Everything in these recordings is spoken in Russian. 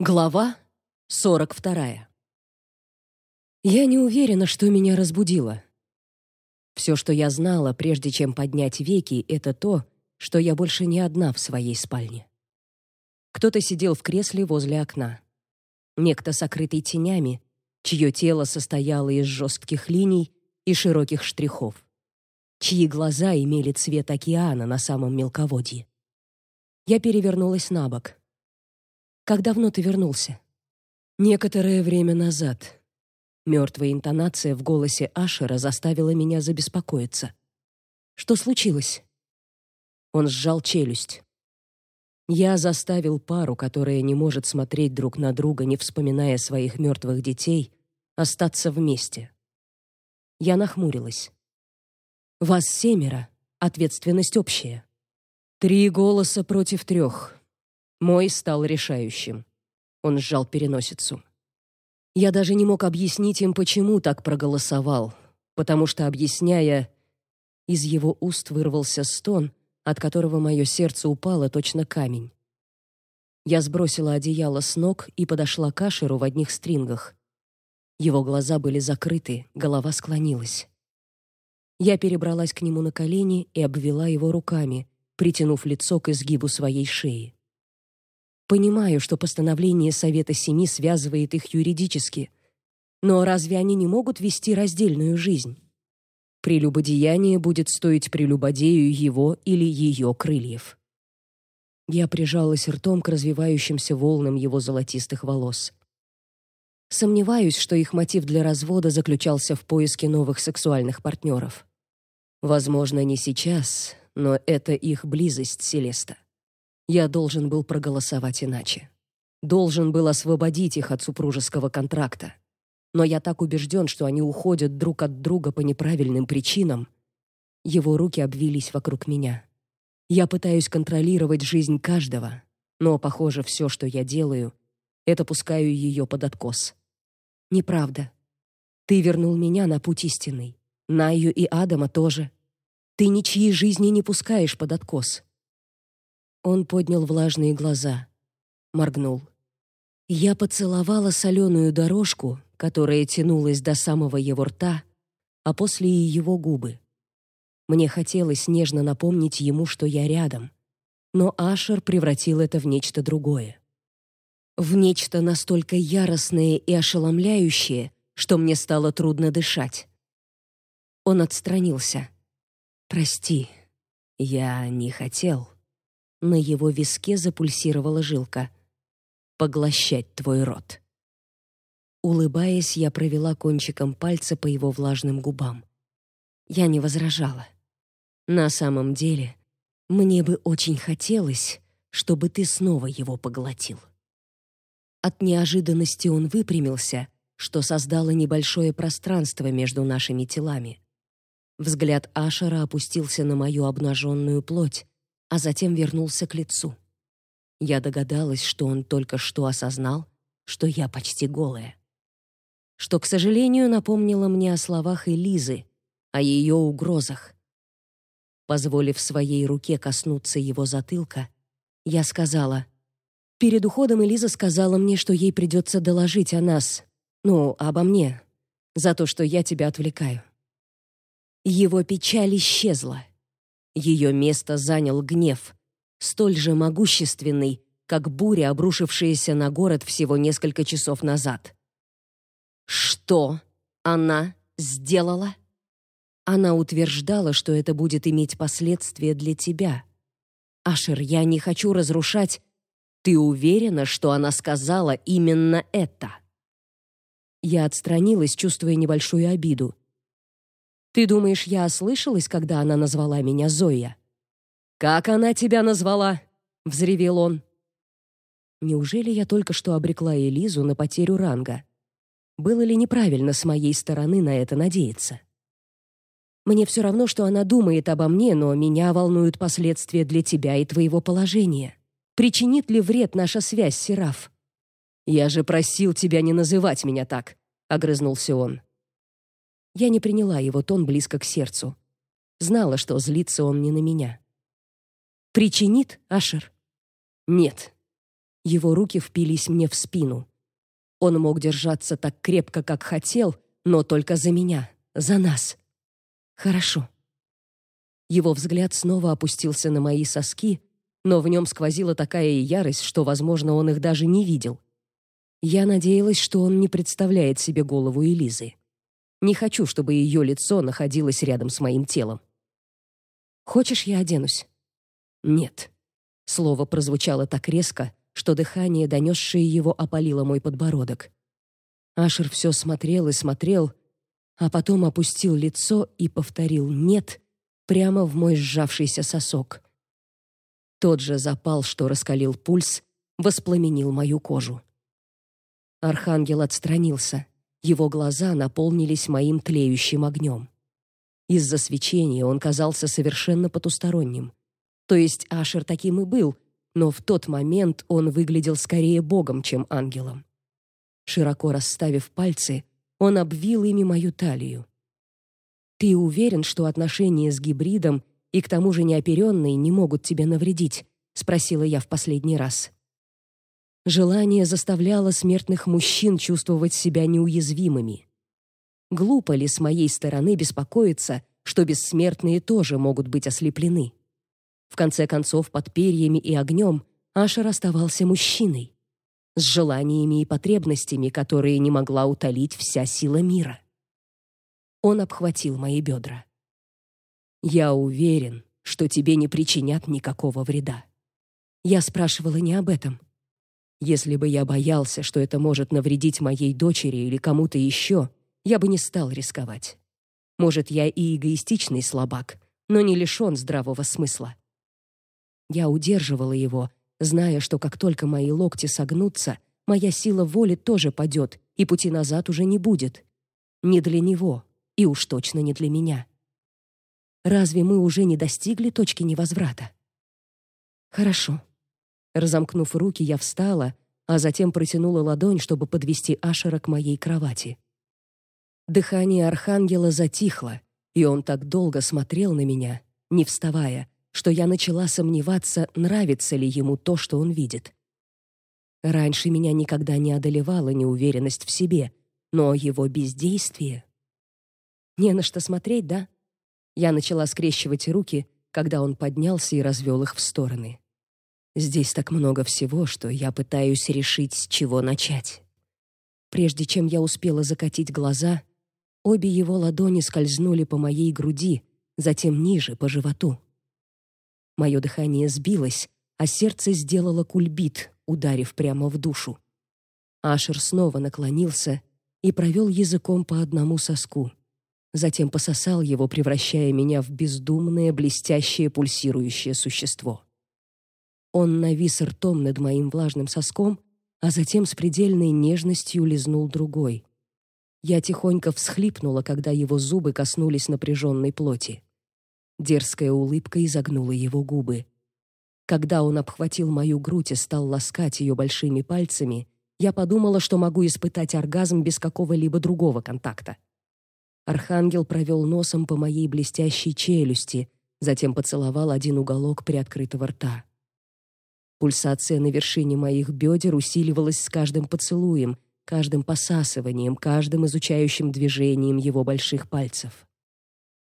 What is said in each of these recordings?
Глава 42. Я не уверена, что меня разбудило. Все, что я знала, прежде чем поднять веки, это то, что я больше не одна в своей спальне. Кто-то сидел в кресле возле окна. Некто сокрытый тенями, чье тело состояло из жестких линий и широких штрихов, чьи глаза имели цвет океана на самом мелководье. Я перевернулась на бок. Как давно ты вернулся? Некоторое время назад. Мертвая интонация в голосе Ашера заставила меня забеспокоиться. Что случилось? Он сжал челюсть. Я заставил пару, которая не может смотреть друг на друга, не вспоминая своих мертвых детей, остаться вместе. Я нахмурилась. Вас семеро, ответственность общая. Три голоса против трех. Мой стал решающим. Он сжал переносицу. Я даже не мог объяснить им, почему так проголосовал, потому что, объясняя, из его уст вырвался стон, от которого мое сердце упало точно камень. Я сбросила одеяло с ног и подошла к Ашеру в одних стрингах. Его глаза были закрыты, голова склонилась. Я перебралась к нему на колени и обвела его руками, притянув лицо к изгибу своей шеи. Понимаю, что постановление Совета Семи связывает их юридически, но разве они не могут вести раздельную жизнь? Прелюбодеяние будет стоить прелюбодею его или ее крыльев. Я прижалась ртом к развивающимся волнам его золотистых волос. Сомневаюсь, что их мотив для развода заключался в поиске новых сексуальных партнеров. Возможно, не сейчас, но это их близость, Селеста. Я должен был проголосовать иначе. Должен был освободить их от супружеского контракта. Но я так убежден, что они уходят друг от друга по неправильным причинам. Его руки обвились вокруг меня. Я пытаюсь контролировать жизнь каждого, но, похоже, все, что я делаю, это пускаю ее под откос. Неправда. Ты вернул меня на путь истинный. Наю и Адама тоже. Ты ничьи жизни не пускаешь под откос. Он поднял влажные глаза, моргнул. Я поцеловала соленую дорожку, которая тянулась до самого его рта, а после и его губы. Мне хотелось нежно напомнить ему, что я рядом, но Ашер превратил это в нечто другое. В нечто настолько яростное и ошеломляющее, что мне стало трудно дышать. Он отстранился. «Прости, я не хотел». На его виске запульсировала жилка. «Поглощать твой рот». Улыбаясь, я провела кончиком пальца по его влажным губам. Я не возражала. На самом деле, мне бы очень хотелось, чтобы ты снова его поглотил. От неожиданности он выпрямился, что создало небольшое пространство между нашими телами. Взгляд Ашера опустился на мою обнаженную плоть, а затем вернулся к лицу. Я догадалась, что он только что осознал, что я почти голая. Что, к сожалению, напомнило мне о словах Элизы, о ее угрозах. Позволив своей руке коснуться его затылка, я сказала: "Перед уходом Элиза сказала мне, что ей придется доложить о нас, ну, обо мне, за то, что я тебя отвлекаю". Его печаль исчезла. Ее место занял гнев, столь же могущественный, как буря, обрушившаяся на город всего несколько часов назад. Что она сделала? Она утверждала, что это будет иметь последствия для тебя. Ашер, я не хочу разрушать. Ты уверена, что она сказала именно это? Я отстранилась, чувствуя небольшую обиду. Ты думаешь, я ослышалась, когда она назвала меня Зоя? Как она тебя назвала? взревел он. Неужели я только что обрекла Элизу на потерю ранга? Было ли неправильно с моей стороны на это надеяться? Мне все равно, что она думает обо мне, но меня волнуют последствия для тебя и твоего положения. Причинит ли вред наша связь, Сераф? Я же просил тебя не называть меня так, огрызнулся он. Я не приняла его тон близко к сердцу. Знала, что злится он не на меня. Причинит, Ашер? Нет. Его руки впились мне в спину. Он мог держаться так крепко, как хотел, но только за меня, за нас. Хорошо. Его взгляд снова опустился на мои соски, но в нем сквозила такая ярость, что, возможно, он их даже не видел. Я надеялась, что он не представляет себе голову Элизы. Не хочу, чтобы ее лицо находилось рядом с моим телом. Хочешь, я оденусь? Нет. Слово прозвучало так резко, что дыхание, донесшее его, опалило мой подбородок. Ашер все смотрел и смотрел, а потом опустил лицо и повторил «нет» прямо в мой сжавшийся сосок. Тот же запал, что раскалил пульс, воспламенил мою кожу. Архангел отстранился. Его глаза наполнились моим тлеющим огнем. Из-за свечения он казался совершенно потусторонним. То есть Ашер таким и был, но в тот момент он выглядел скорее богом, чем ангелом. Широко расставив пальцы, он обвил ими мою талию. Ты уверен, что отношения с гибридом и к тому же неоперенные не могут тебе навредить, спросила я в последний раз. Желание заставляло смертных мужчин чувствовать себя неуязвимыми. Глупо ли с моей стороны беспокоиться, что бессмертные тоже могут быть ослеплены? В конце концов, под перьями и огнем Ашер оставался мужчиной, с желаниями и потребностями, которые не могла утолить вся сила мира. Он обхватил мои бедра. «Я уверен, что тебе не причинят никакого вреда». Я спрашивала не об этом. Если бы я боялся, что это может навредить моей дочери или кому-то еще, я бы не стал рисковать. Может, я и эгоистичный слабак, но не лишен здравого смысла. Я удерживала его, зная, что как только мои локти согнутся, моя сила воли тоже падет, и пути назад уже не будет. Не для него, и уж точно не для меня. Разве мы уже не достигли точки невозврата? Хорошо. Разомкнув руки, я встала, а затем протянула ладонь, чтобы подвести Ашера к моей кровати. Дыхание архангела затихло, и он так долго смотрел на меня, не вставая, что я начала сомневаться, нравится ли ему то, что он видит. Раньше меня никогда не одолевала неуверенность в себе, но его бездействие... Не на что смотреть, да? Я начала скрещивать руки, когда он поднялся и развел их в стороны. Здесь так много всего, что я пытаюсь решить, с чего начать. Прежде чем я успела закатить глаза, обе его ладони скользнули по моей груди, затем ниже, по животу. Мое дыхание сбилось, а сердце сделало кульбит, ударив прямо в душу. Ашер снова наклонился и провел языком по одному соску. Затем пососал его, превращая меня в бездумное, блестящее, пульсирующее существо. Он навис ртом над моим влажным соском, а затем с предельной нежностью лизнул другой. Я тихонько всхлипнула, когда его зубы коснулись напряженной плоти. Дерзкая улыбка изогнула его губы. Когда он обхватил мою грудь и стал ласкать ее большими пальцами, я подумала, что могу испытать оргазм без какого-либо другого контакта. Архангел провел носом по моей блестящей челюсти, затем поцеловал один уголок приоткрытого рта. Пульсация на вершине моих бедер усиливалась с каждым поцелуем, каждым посасыванием, каждым изучающим движением его больших пальцев.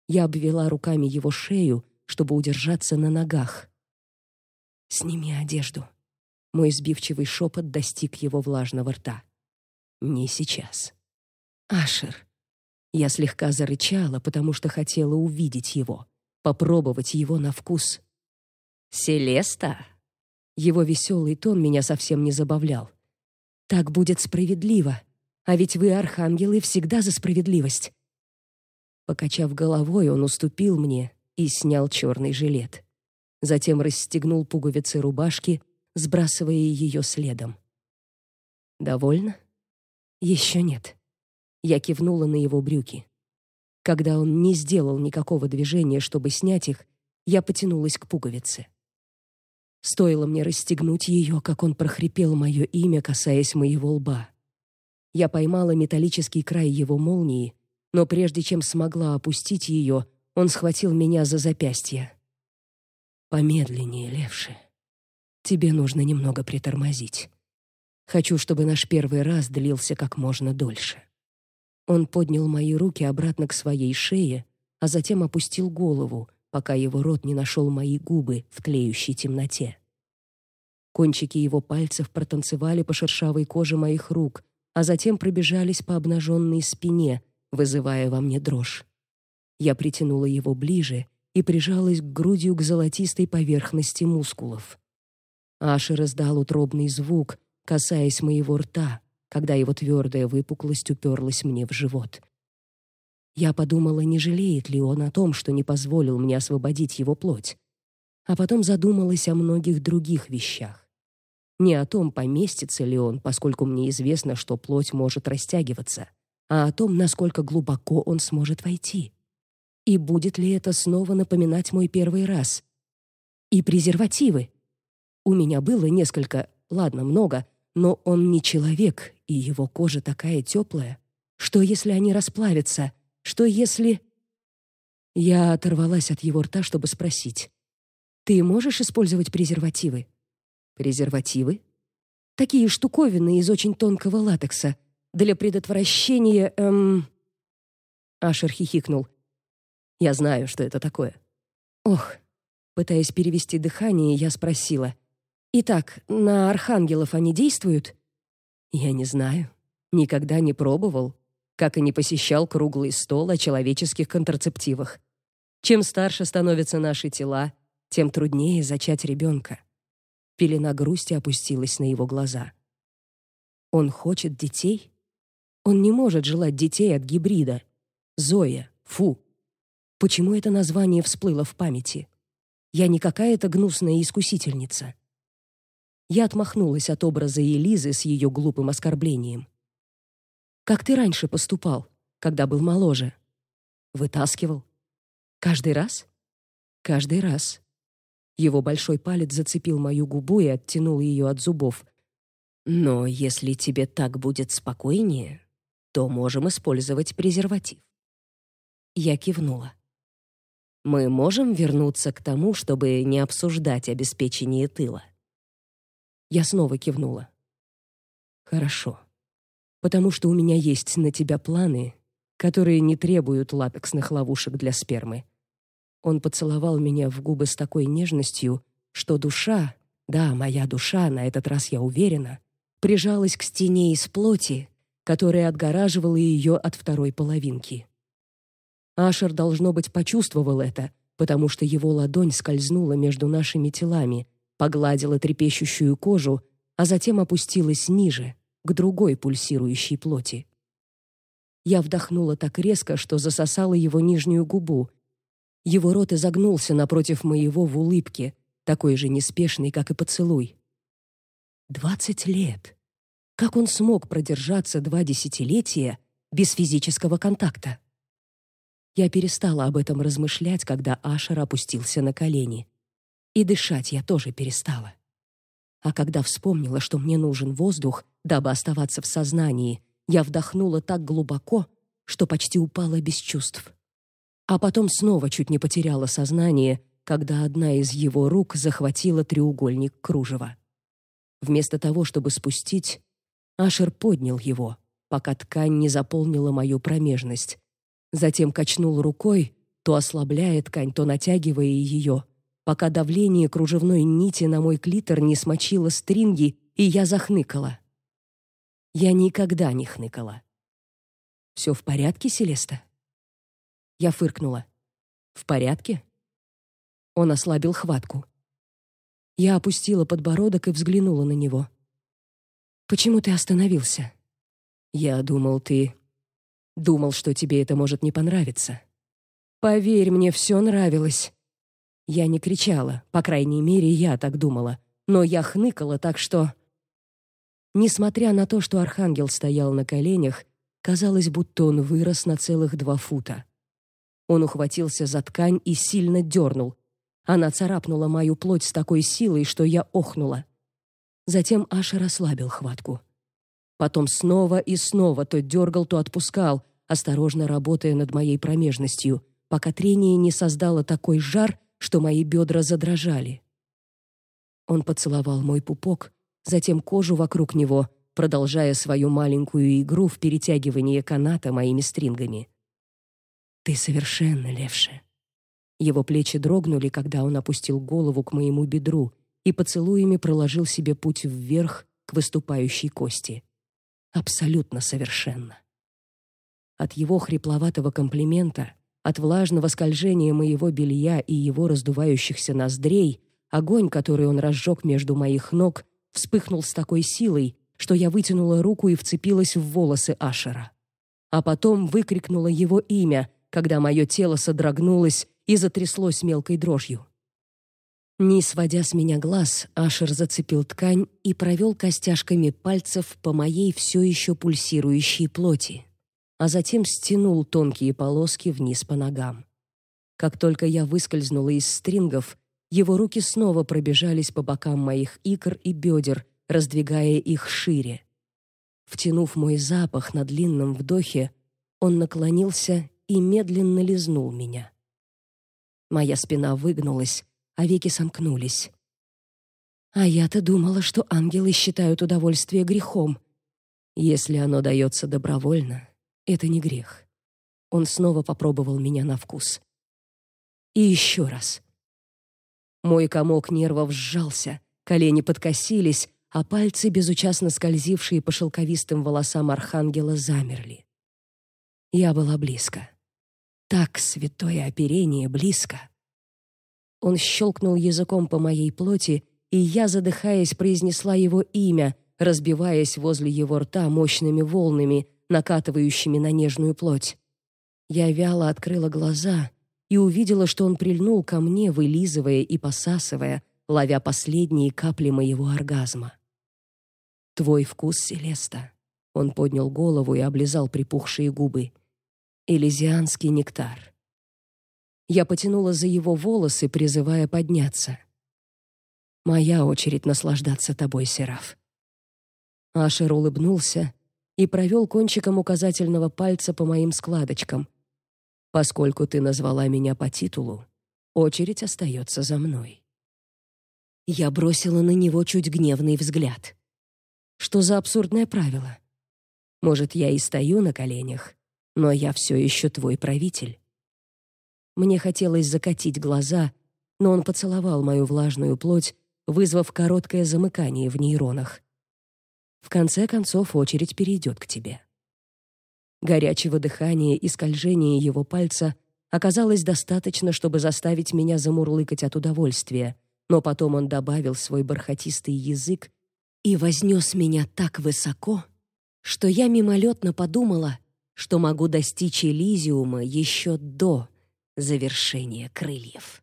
Я обвела руками его шею, чтобы удержаться на ногах. «Сними одежду». Мой сбивчивый шепот достиг его влажного рта. «Не сейчас». «Ашер». Я слегка зарычала, потому что хотела увидеть его, попробовать его на вкус. «Селеста?» Его веселый тон меня совсем не забавлял. Так будет справедливо. А ведь вы, архангелы, всегда за справедливость. Покачав головой, он уступил мне и снял черный жилет. Затем расстегнул пуговицы рубашки, сбрасывая ее следом. Довольно? Еще нет. Я кивнула на его брюки. Когда он не сделал никакого движения, чтобы снять их, я потянулась к пуговице. Стоило мне расстегнуть ее, как он прохрипел мое имя, касаясь моего лба. Я поймала металлический край его молнии, но прежде чем смогла опустить ее, он схватил меня за запястье. Помедленнее, левши. Тебе нужно немного притормозить. Хочу, чтобы наш первый раз длился как можно дольше. Он поднял мои руки обратно к своей шее, а затем опустил голову, пока его рот не нашел мои губы в тлеющей темноте. Кончики его пальцев протанцевали по шершавой коже моих рук, а затем пробежались по обнаженной спине, вызывая во мне дрожь. Я притянула его ближе и прижалась к грудью к золотистой поверхности мускулов. Ашер издал утробный звук, касаясь моего рта, когда его твердая выпуклость уперлась мне в живот. Я подумала, не жалеет ли он о том, что не позволил мне освободить его плоть. А потом задумалась о многих других вещах. Не о том, поместится ли он, поскольку мне известно, что плоть может растягиваться, а о том, насколько глубоко он сможет войти. И будет ли это снова напоминать мой первый раз? И презервативы. У меня было несколько, ладно, много, но он не человек, и его кожа такая теплая. Что если они расплавятся? Что если Я оторвалась от его рта, чтобы спросить: "Ты можешь использовать презервативы?" Презервативы? Такие штуковины из очень тонкого латекса для предотвращения эм Ашер хихикнул. Я знаю, что это такое. Ох, пытаясь перевести дыхание, я спросила: "Итак, на архангелов они действуют?" Я не знаю, никогда не пробовал, как и не посещал круглый стол о человеческих контрацептивах. Чем старше становятся наши тела, тем труднее зачать ребенка. Пелена грусти опустилась на его глаза. Он хочет детей? Он не может желать детей от гибрида. Зоя, фу. Почему это название всплыло в памяти? Я не какая-то гнусная искусительница. Я отмахнулась от образа Элизы с ее глупым оскорблением. Как ты раньше поступал, когда был моложе? Вытаскивал. Каждый раз? Каждый раз. Его большой палец зацепил мою губу и оттянул ее от зубов. Но если тебе так будет спокойнее, то можем использовать презерватив. Я кивнула. Мы можем вернуться к тому, чтобы не обсуждать обеспечение тыла. Я снова кивнула. Хорошо. Потому что у меня есть на тебя планы, которые не требуют латексных ловушек для спермы. Он поцеловал меня в губы с такой нежностью, что душа, да, моя душа, на этот раз я уверена, прижалась к стене из плоти, которая отгораживала ее от второй половинки. Ашер должно быть почувствовал это, потому что его ладонь скользнула между нашими телами, погладила трепещущую кожу, а затем опустилась ниже, к другой пульсирующей плоти. Я вдохнула так резко, что засосала его нижнюю губу. Его рот изогнулся напротив моего в улыбке, такой же неспешный, как и поцелуй. Двадцать лет. Как он смог продержаться два десятилетия без физического контакта? Я перестала об этом размышлять, когда Ашер опустился на колени. И дышать я тоже перестала. А когда вспомнила, что мне нужен воздух, дабы оставаться в сознании, я вдохнула так глубоко, что почти упала без чувств. А потом снова чуть не потеряла сознание, когда одна из его рук захватила треугольник кружева. Вместо того, чтобы спустить, Ашер поднял его, пока ткань не заполнила мою промежность, Затем качнул рукой, то ослабляя ткань, то натягивая ее, пока давление кружевной нити на мой клитор не смочило стринги, и я захныкала. Я никогда не хныкала. «Все в порядке, Селеста?» Я фыркнула. «В порядке?» Он ослабил хватку. Я опустила подбородок и взглянула на него. «Почему ты остановился?» «Я думал, ты...» Думал, что тебе это может не понравиться. Поверь, мне все нравилось. Я не кричала, по крайней мере, я так думала, но я хныкала так, что Несмотря на то, что архангел стоял на коленях, казалось, будто он вырос на целых два фута. Он ухватился за ткань и сильно дернул. Она царапнула мою плоть с такой силой, что я охнула. Затем Аша расслабил хватку. Потом снова и снова то дергал, то отпускал, осторожно работая над моей промежностью, пока трение не создало такой жар, что мои бедра задрожали. Он поцеловал мой пупок, затем кожу вокруг него, продолжая свою маленькую игру в перетягивании каната моими стрингами. «Ты совершенно, Левше». Его плечи дрогнули, когда он опустил голову к моему бедру и поцелуями проложил себе путь вверх к выступающей кости. Абсолютно совершенно. От его хрипловатого комплимента, от влажного скольжения моего белья и его раздувающихся ноздрей, огонь, который он разжег между моих ног, вспыхнул с такой силой, что я вытянула руку и вцепилась в волосы Ашера. А потом выкрикнула его имя, когда мое тело содрогнулось и затряслось мелкой дрожью. Не сводя с меня глаз, Ашер зацепил ткань и провел костяшками пальцев по моей все еще пульсирующей плоти а затем стянул тонкие полоски вниз по ногам. Как только я выскользнула из стрингов, его руки снова пробежались по бокам моих икр и бедер, раздвигая их шире. Втянув мой запах на длинном вдохе, он наклонился и медленно лизнул меня. Моя спина выгнулась, а веки сомкнулись. А я-то думала, что ангелы считают удовольствие грехом. Если оно дается добровольно, это не грех. Он снова попробовал меня на вкус. И еще раз. Мой комок нервов сжался, колени подкосились, а пальцы, безучастно скользившие по шелковистым волосам архангела, замерли. Я была близко. Так святое оперение близко. Он щелкнул языком по моей плоти, и я, задыхаясь, произнесла его имя, разбиваясь возле его рта мощными волнами, накатывающими на нежную плоть. Я вяло открыла глаза и увидела, что он прильнул ко мне, вылизывая и посасывая, ловя последние капли моего оргазма. «Твой вкус, Селеста». Он поднял голову и облизал припухшие губы. «Элизианский нектар». Я потянула за его волосы, призывая подняться. «Моя очередь наслаждаться тобой, Сераф». Ашер улыбнулся и провел кончиком указательного пальца по моим складочкам. Поскольку ты назвала меня по титулу, очередь остается за мной. Я бросила на него чуть гневный взгляд. Что за абсурдное правило? Может, я и стою на коленях, но я все еще твой правитель. Мне хотелось закатить глаза, но он поцеловал мою влажную плоть, вызвав короткое замыкание в нейронах. В конце концов очередь перейдет к тебе. Горячего дыхания и скольжения его пальца оказалось достаточно, чтобы заставить меня замурлыкать от удовольствия, но потом он добавил свой бархатистый язык и вознес меня так высоко, что я мимолетно подумала, что могу достичь Элизиума еще до завершения крыльев.